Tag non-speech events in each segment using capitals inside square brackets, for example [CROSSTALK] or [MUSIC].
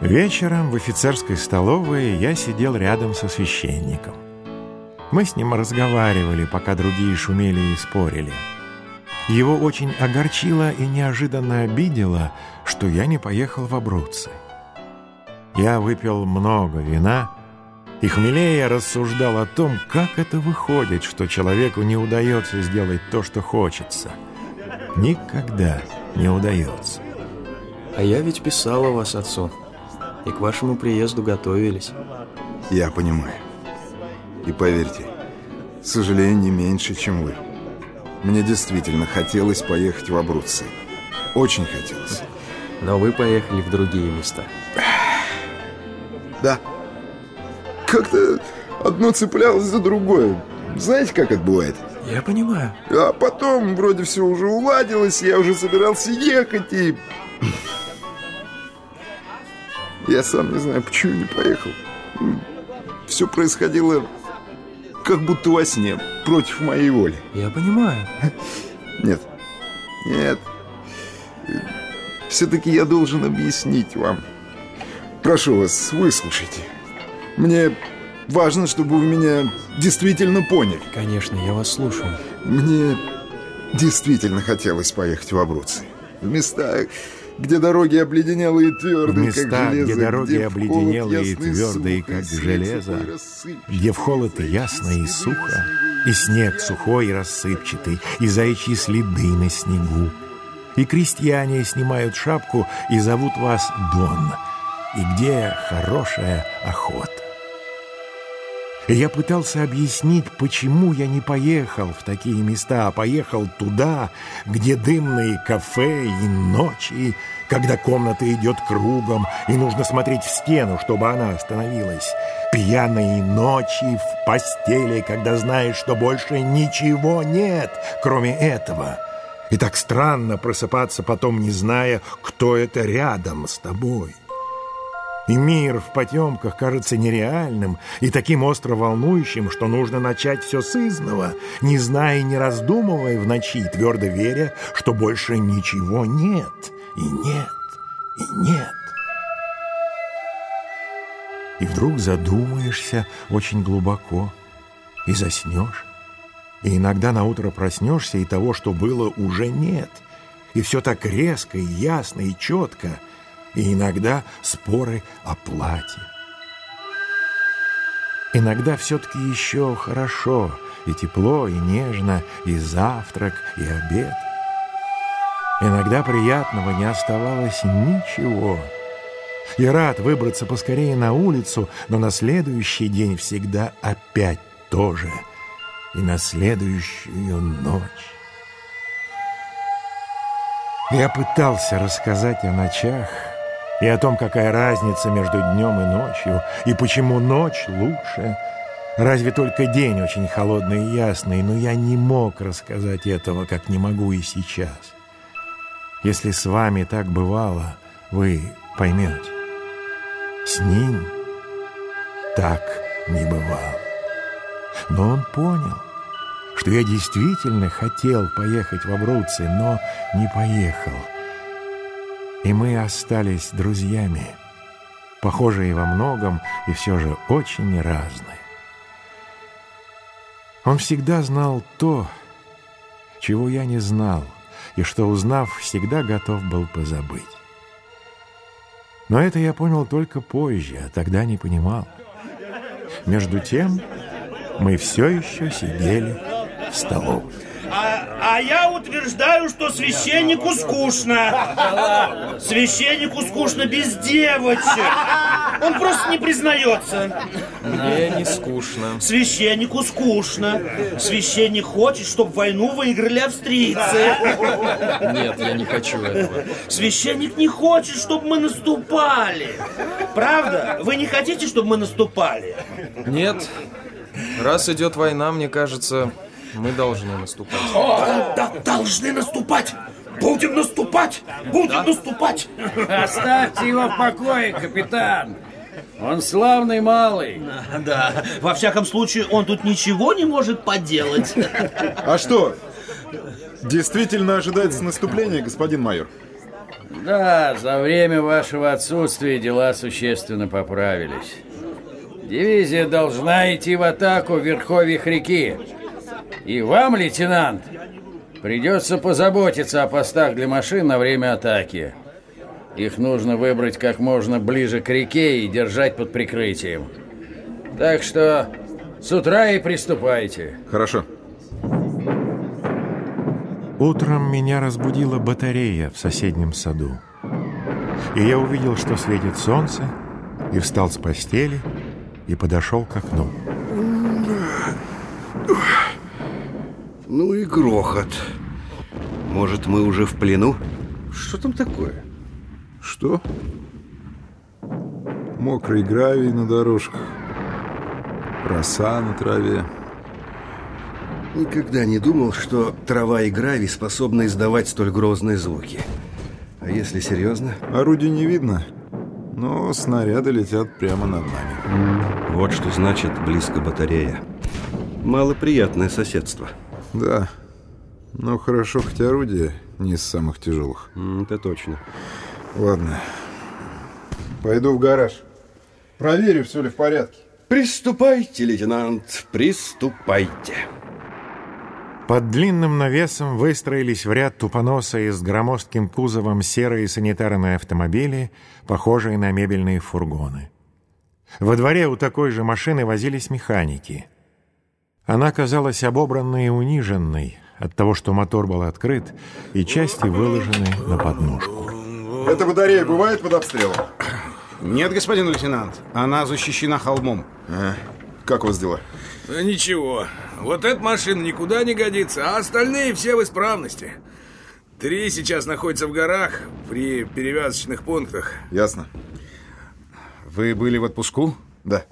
Вечером в офицерской столовой я сидел рядом со священником. Мы с ним разговаривали, пока другие шумели и спорили. Его очень огорчило и неожиданно обидело, что я не поехал в Абруцци. Я выпил много вина, и хмелея рассуждал о том, как это выходит, что человеку не удается сделать то, что хочется. Никогда не удается. А я ведь писал о вас отцу, и к вашему приезду готовились. Я понимаю. И поверьте, сожалею не меньше, чем вы. Мне действительно хотелось поехать в Абруцци. Очень хотелось. Но вы поехали в другие места. Да. Как-то одно цеплялось за другое. Знаете, как это бывает? Я понимаю. А потом вроде все уже уладилось, я уже собирался ехать и... Я сам не знаю, почему не поехал. Все происходило как будто во сне, против моей воли. Я понимаю. Нет, нет. Все-таки я должен объяснить вам. Прошу вас, выслушайте. Мне важно, чтобы вы меня действительно поняли. Конечно, я вас слушаю. Мне действительно хотелось поехать в Абруцци. В места, где дороги обледенелые и твердые, В как места, железо, где дороги холод обледенелые и твердые, сухо, как и железо, где в холод ясно и сухо, и снег сухой и рассыпчатый, и заячьи следы на снегу. И крестьяне снимают шапку и зовут вас Дон, и где хорошая охота. Я пытался объяснить, почему я не поехал в такие места, а поехал туда, где дымные кафе и ночи, когда комната идет кругом, и нужно смотреть в стену, чтобы она остановилась. Пьяные ночи в постели, когда знаешь, что больше ничего нет, кроме этого. И так странно просыпаться потом, не зная, кто это рядом с тобой. И мир в потемках кажется нереальным и таким остро волнующим, что нужно начать все с изного, не зная и не раздумывая в ночи, твердо веря, что больше ничего нет, и нет, и нет. И вдруг задумаешься очень глубоко и заснешь. И иногда на утро проснешься, и того, что было, уже нет. И все так резко, и ясно, и четко — и иногда споры о плате. Иногда все-таки еще хорошо, и тепло, и нежно, и завтрак, и обед. Иногда приятного не оставалось ничего. И рад выбраться поскорее на улицу, но на следующий день всегда опять то же. И на следующую ночь. Я пытался рассказать о ночах, и о том, какая разница между днем и ночью, и почему ночь лучше. Разве только день очень холодный и ясный, но я не мог рассказать этого, как не могу и сейчас. Если с вами так бывало, вы поймете. С ним так не бывало. Но он понял, что я действительно хотел поехать в Абруцци, но не поехал — и мы остались друзьями, похожие во многом и все же очень разные. Он всегда знал то, чего я не знал, и что, узнав, всегда готов был позабыть. Но это я понял только позже, а тогда не понимал. Между тем мы все еще сидели в столовой. А, я утверждаю, что священнику скучно. Священнику скучно без девочек. Он просто не признается. Мне не скучно. Священнику скучно. Священник хочет, чтобы войну выиграли австрийцы. Нет, я не хочу этого. Священник не хочет, чтобы мы наступали. Правда? Вы не хотите, чтобы мы наступали? Нет. Раз идет война, мне кажется, мы должны наступать. Да, да, должны наступать. Будем наступать! Будем наступать! Оставьте его в покое, капитан. Он славный малый. Да, во всяком случае, он тут ничего не может поделать. А что? Действительно ожидается наступление, господин майор? Да, за время вашего отсутствия дела существенно поправились. Дивизия должна идти в атаку в верховьях реки. И вам, лейтенант, придется позаботиться о постах для машин на время атаки. Их нужно выбрать как можно ближе к реке и держать под прикрытием. Так что с утра и приступайте. Хорошо. Утром меня разбудила батарея в соседнем саду. И я увидел, что светит солнце, и встал с постели и подошел к окну. Ну и грохот. Может, мы уже в плену? Что там такое? Что? Мокрый гравий на дорожках. Роса на траве. Никогда не думал, что трава и гравий способны издавать столь грозные звуки. А если серьезно? Орудий не видно, но снаряды летят прямо над нами. Вот что значит близко батарея. Малоприятное соседство. Да, но хорошо, хоть орудие не из самых тяжелых. Это точно. Ладно, пойду в гараж. Проверю, все ли в порядке. Приступайте, лейтенант, приступайте. Под длинным навесом выстроились в ряд тупоносые с громоздким кузовом серые санитарные автомобили, похожие на мебельные фургоны. Во дворе у такой же машины возились механики. Она казалась обобранной и униженной от того, что мотор был открыт и части выложены на подножку. Эта батарея бывает под обстрелом? Нет, господин лейтенант, она защищена холмом. А, как у вас дела? Да ничего, вот эта машина никуда не годится, а остальные все в исправности. Три сейчас находятся в горах при перевязочных пунктах. Ясно. Вы были в отпуску? Да,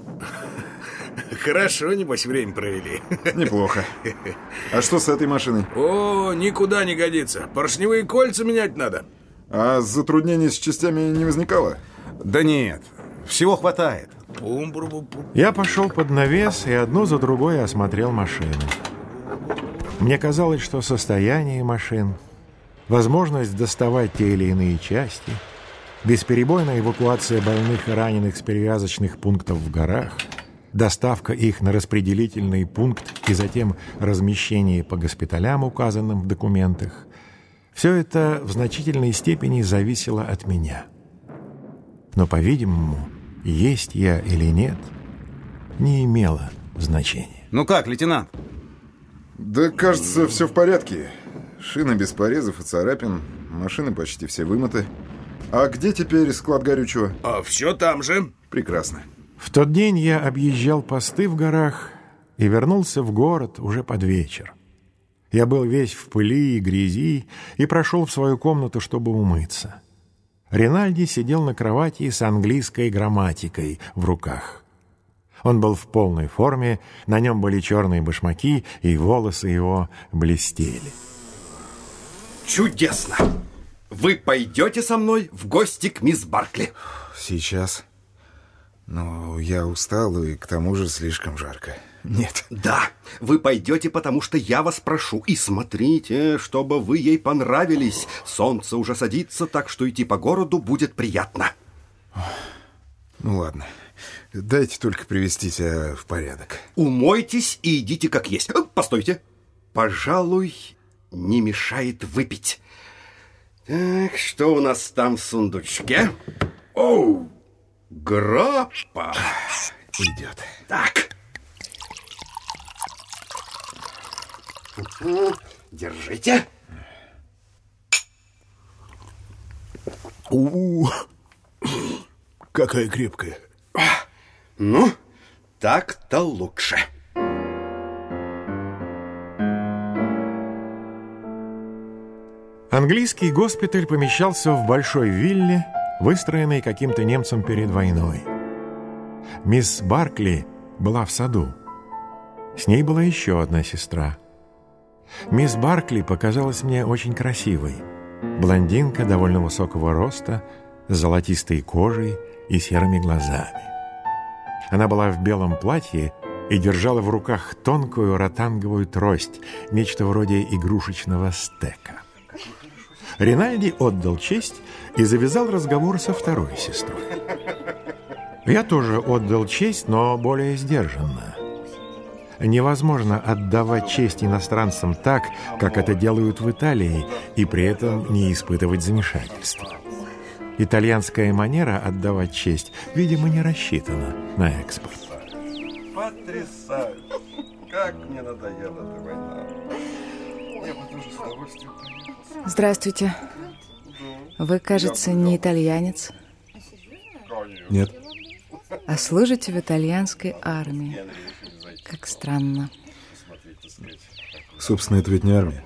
Хорошо, небось, время провели. неплохо. А что с этой машиной? О, никуда не годится. Поршневые кольца менять надо. А затруднений с частями не возникало? Да нет, всего хватает. Я пошел под навес и одну за другой осмотрел машины. Мне казалось, что состояние машин, возможность доставать те или иные части, бесперебойная эвакуация больных и раненых с перевязочных пунктов в горах, доставка их на распределительный пункт и затем размещение по госпиталям, указанным в документах, все это в значительной степени зависело от меня. Но, по-видимому, есть я или нет, не имело значения. Ну как, лейтенант? Да, кажется, все в порядке. Шины без порезов и царапин, машины почти все вымыты. А где теперь склад горючего? А все там же. Прекрасно. В тот день я объезжал посты в горах и вернулся в город уже под вечер. Я был весь в пыли и грязи и прошел в свою комнату, чтобы умыться. Ринальди сидел на кровати с английской грамматикой в руках. Он был в полной форме, на нем были черные башмаки, и волосы его блестели. Чудесно! Вы пойдете со мной в гости к мисс Баркли? Сейчас. Но я устал, и к тому же слишком жарко. Нет. Да, вы пойдете, потому что я вас прошу. И смотрите, чтобы вы ей понравились. Солнце уже садится, так что идти по городу будет приятно. Ну ладно. Дайте только привести себя в порядок. Умойтесь и идите как есть. Э, Постойте. Пожалуй, не мешает выпить. Так, что у нас там в сундучке? Оу, граппа. Идет. Так. Держите. У, какая крепкая. Ну, так-то лучше. Английский госпиталь помещался в большой вилле, выстроенной каким-то немцем перед войной. Мисс Баркли была в саду. С ней была еще одна сестра. Мисс Баркли показалась мне очень красивой. Блондинка довольно высокого роста, с золотистой кожей и серыми глазами. Она была в белом платье и держала в руках тонкую ротанговую трость, нечто вроде игрушечного стека. Ринальди отдал честь и завязал разговор со второй сестрой. Я тоже отдал честь, но более сдержанно. Невозможно отдавать честь иностранцам так, как это делают в Италии, и при этом не испытывать замешательства. Итальянская манера отдавать честь, видимо, не рассчитана на экспорт. Потрясающе! Как мне надоела эта война. Я бы тоже с удовольствием поехал. Здравствуйте. Вы, кажется, не итальянец, Нет. а служите в итальянской армии. Как странно. Собственно, это ведь не армия.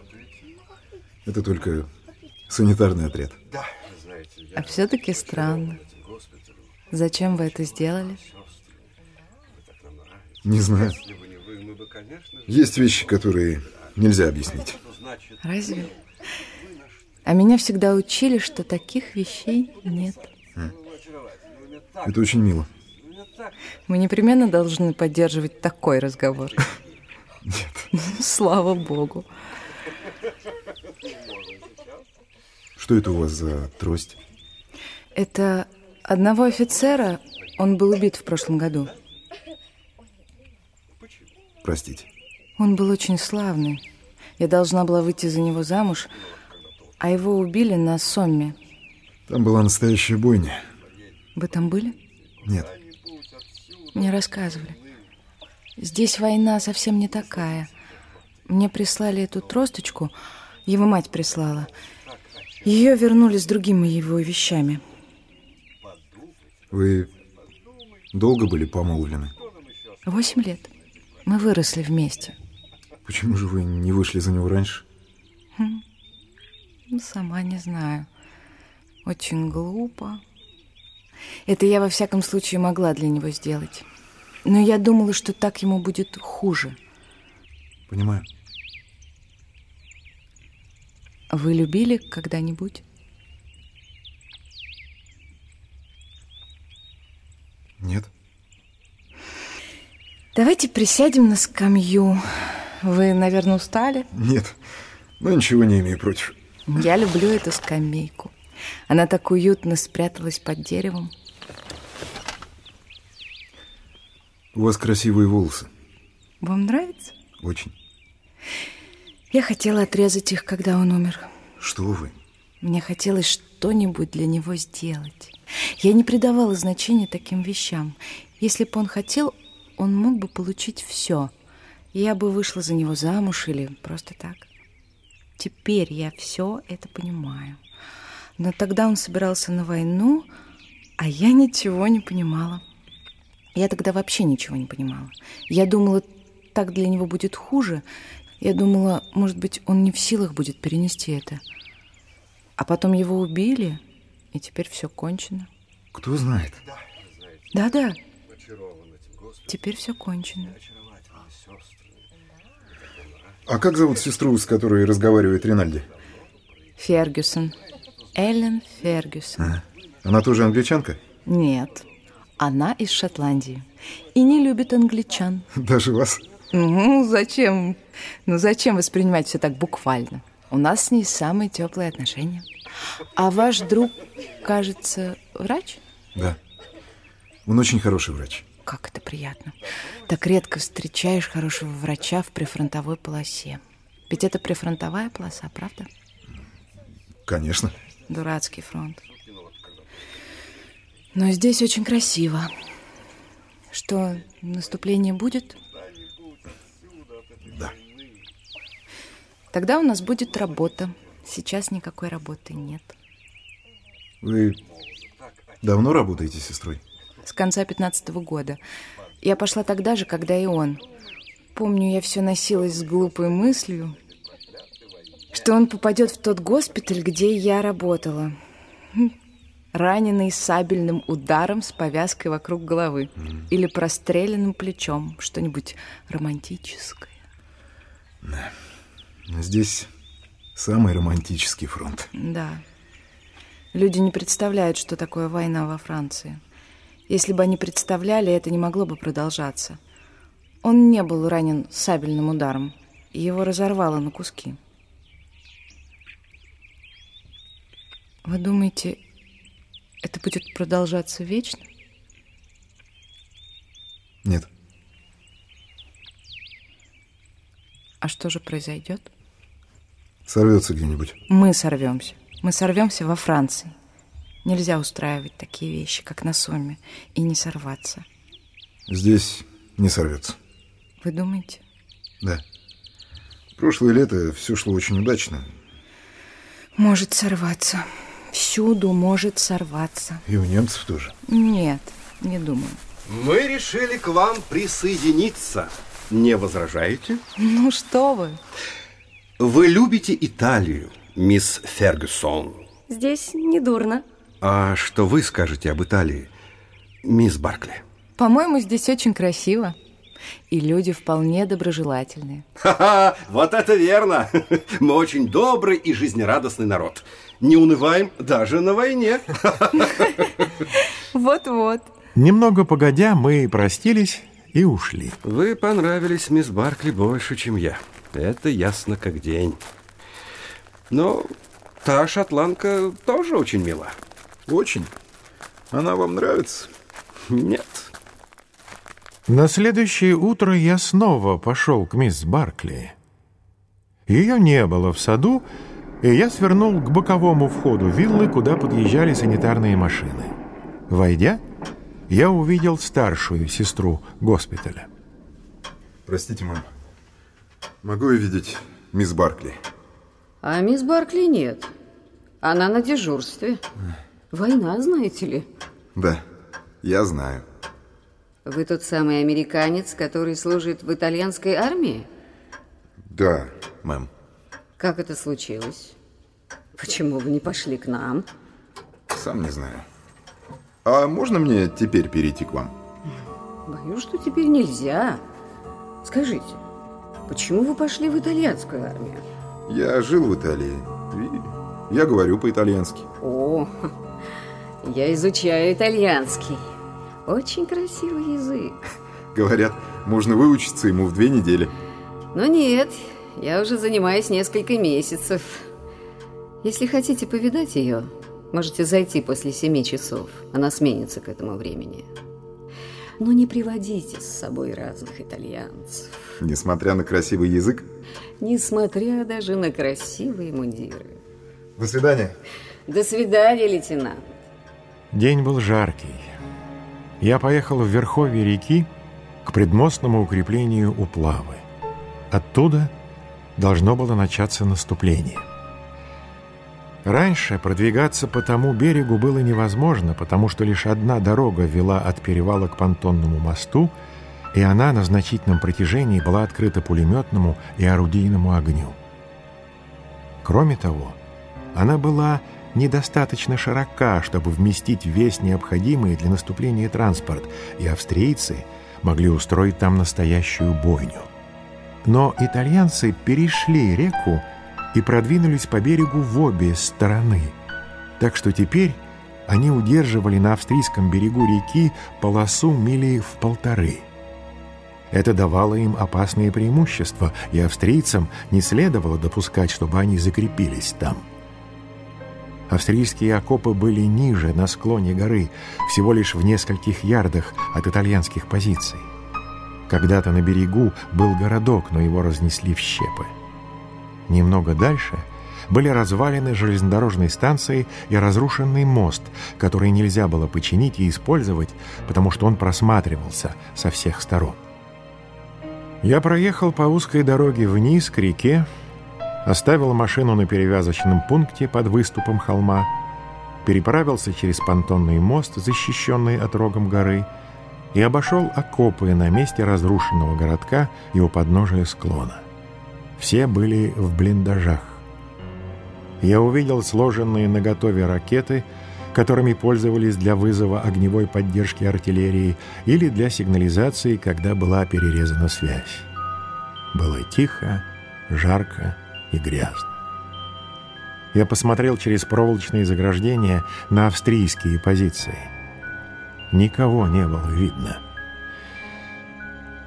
Это только санитарный отряд. А все-таки странно. Зачем вы это сделали? Не знаю. Есть вещи, которые нельзя объяснить. Разве? А меня всегда учили, что таких вещей нет. Это очень мило. Мы непременно должны поддерживать такой разговор. [LAUGHS] Нет. [LAUGHS] Слава богу. Что это у вас за трость? Это одного офицера, он был убит в прошлом году. Простите. Он был очень славный. Я должна была выйти за него замуж, а его убили на Сомме. Там была настоящая бойня. Вы там были? Нет. Мне рассказывали. Здесь война совсем не такая. Мне прислали эту тросточку, его мать прислала. Ее вернули с другими его вещами. Вы долго были помолвлены? Восемь лет. Мы выросли вместе. Почему же вы не вышли за него раньше? Хм. Ну, Сама не знаю. Очень глупо. Это я во всяком случае могла для него сделать. Но я думала, что так ему будет хуже. Понимаю. Вы любили когда-нибудь? Нет. Давайте присядем на скамью. Вы, наверное, устали? Нет. Но ничего не имею против. Я люблю эту скамейку. Она так уютно спряталась под деревом. У вас красивые волосы. Вам нравится? Очень. Я хотела отрезать их, когда он умер. Что вы? Мне хотелось что-нибудь для него сделать. Я не придавала значения таким вещам. Если бы он хотел, он мог бы получить все. Я бы вышла за него замуж или просто так. Теперь я все это понимаю. Но тогда он собирался на войну, а я ничего не понимала. Я тогда вообще ничего не понимала. Я думала, так для него будет хуже. Я думала, может быть, он не в силах будет перенести это. А потом его убили, и теперь все кончено. Кто знает? Да-да. Теперь все кончено. А как зовут сестру, с которой разговаривает Ринальди? Фергюсон. Эллен Фергюсон. А, Она тоже англичанка? Нет, она из Шотландии и не любит англичан. [LAUGHS] Даже вас? Ну, зачем? Ну, зачем воспринимать все так буквально? У нас с ней самые теплые отношения. А ваш друг, кажется, врач? Да. Он очень хороший врач. Как это приятно. Так редко встречаешь хорошего врача в прифронтовой полосе. Ведь это прифронтовая полоса, правда? Конечно. Дурацкий фронт. Но здесь очень красиво. Что, наступление будет? Да. Тогда у нас будет работа. Сейчас никакой работы нет. Вы давно работаете с сестрой? С конца пятнадцатого года. Я пошла тогда же, когда и он. Помню, я все носилась с глупой мыслью, что он попадет в тот госпиталь, где я работала. Раненый сабельным ударом с повязкой вокруг головы. Или простреленным плечом. Что-нибудь романтическое. Да. Здесь самый романтический фронт. Да. Люди не представляют, что такое война во Франции. Если бы они представляли, это не могло бы продолжаться. Он не был ранен сабельным ударом. Его разорвало на куски. Вы думаете, это будет продолжаться вечно? Нет. А что же произойдет? Сорвется где-нибудь. Мы сорвемся. Мы сорвемся во Франции. Нельзя устраивать такие вещи, как на Сомме, и не сорваться. Здесь не сорвется. Вы думаете? Да. Прошлое лето все шло очень удачно. Может сорваться. Всюду может сорваться. И у немцев тоже. Нет, не думаю. Мы решили к вам присоединиться. Не возражаете? Ну что вы? Вы любите Италию, мисс Фергюсон. Здесь не дурно. А что вы скажете об Италии, мисс Баркли? По-моему, здесь очень красиво. И люди вполне доброжелательные. Ха-ха, вот это верно. [LAUGHS] Мы очень добрый и жизнерадостный народ. Не унываем даже на войне. [LAUGHS] Вот-вот. Немного погодя, мы простились и ушли. Вы понравились, мисс Баркли, больше, чем я. Это ясно как день. Но та шотландка тоже очень мила. Очень. Она вам нравится? Нет. На следующее утро я снова пошел к мисс Баркли. Ее не было в саду, и я свернул к боковому входу виллы, куда подъезжали санитарные машины. Войдя, я увидел старшую сестру госпиталя. Простите, мам. Могу я видеть мисс Баркли? А мисс Баркли нет. Она на дежурстве. Война, знаете ли. Да, я знаю. Вы тот самый американец, который служит в итальянской армии? Да, мэм. Как это случилось? Почему вы не пошли к нам? Сам не знаю. А можно мне теперь перейти к вам? Боюсь, что теперь нельзя. Скажите, почему вы пошли в итальянскую армию? Я жил в Италии. И я говорю по-итальянски. О, я изучаю итальянский. Очень красивый язык. Говорят, можно выучиться ему в две недели. Но нет, я уже занимаюсь несколько месяцев. Если хотите повидать ее, можете зайти после семи часов. Она сменится к этому времени. Но не приводите с собой разных итальянцев. Несмотря на красивый язык? Несмотря даже на красивые мундиры. До свидания. До свидания, лейтенант. День был жаркий. Я поехал в верховье реки к предмостному укреплению Уплавы. Оттуда должно было начаться наступление. Раньше продвигаться по тому берегу было невозможно, потому что лишь одна дорога вела от перевала к понтонному мосту, и она на значительном протяжении была открыта пулеметному и орудийному огню. Кроме того, она была недостаточно широка, чтобы вместить весь необходимый для наступления транспорт, и австрийцы могли устроить там настоящую бойню. Но итальянцы перешли реку и продвинулись по берегу в обе стороны. Так что теперь они удерживали на австрийском берегу реки полосу мили в полторы. Это давало им опасные преимущества, и австрийцам не следовало допускать, чтобы они закрепились там. Австрийские окопы были ниже, на склоне горы, всего лишь в нескольких ярдах от итальянских позиций. Когда-то на берегу был городок, но его разнесли в щепы. Немного дальше были развалины железнодорожной станции и разрушенный мост, который нельзя было починить и использовать, потому что он просматривался со всех сторон. Я проехал по узкой дороге вниз к реке, оставил машину на перевязочном пункте под выступом холма, переправился через понтонный мост, защищенный отрогом горы, и обошел окопы на месте разрушенного городка и у подножия склона. Все были в блиндажах. Я увидел сложенные наготове ракеты, которыми пользовались для вызова огневой поддержки артиллерии или для сигнализации, когда была перерезана связь. Было тихо, жарко и грязно. Я посмотрел через проволочные заграждения на австрийские позиции. Никого не было видно.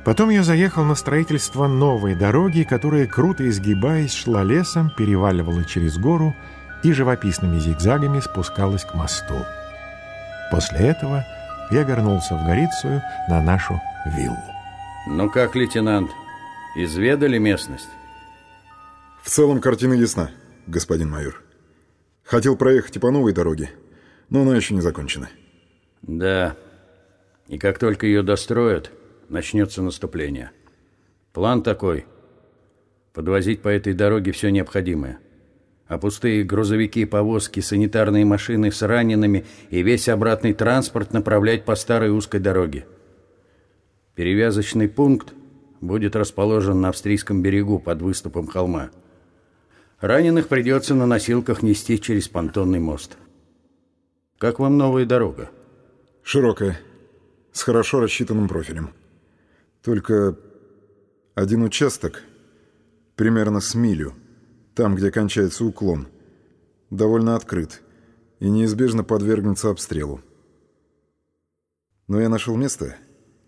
Потом я заехал на строительство новой дороги, которая, круто изгибаясь, шла лесом, переваливала через гору и живописными зигзагами спускалась к мосту. После этого я вернулся в Горицию на нашу виллу. Ну как, лейтенант, изведали местность? В целом картина ясна, господин майор. Хотел проехать и по новой дороге, но она еще не закончена. Да. И как только ее достроят, начнется наступление. План такой. Подвозить по этой дороге все необходимое. А пустые грузовики, повозки, санитарные машины с ранеными и весь обратный транспорт направлять по старой узкой дороге. Перевязочный пункт будет расположен на австрийском берегу под выступом холма. Раненых придется на носилках нести через понтонный мост. Как вам новая дорога? Широкая, с хорошо рассчитанным профилем. Только один участок, примерно с милю, там, где кончается уклон, довольно открыт и неизбежно подвергнется обстрелу. Но я нашел место,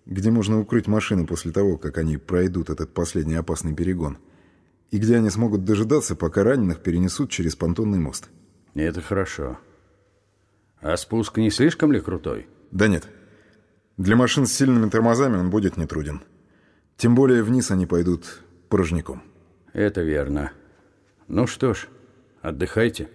где можно укрыть машины после того, как они пройдут этот последний опасный перегон, и где они смогут дожидаться, пока раненых перенесут через понтонный мост. Это хорошо. А спуск не слишком ли крутой? Да нет. Для машин с сильными тормозами он будет нетруден. Тем более вниз они пойдут порожняком. Это верно. Ну что ж, отдыхайте.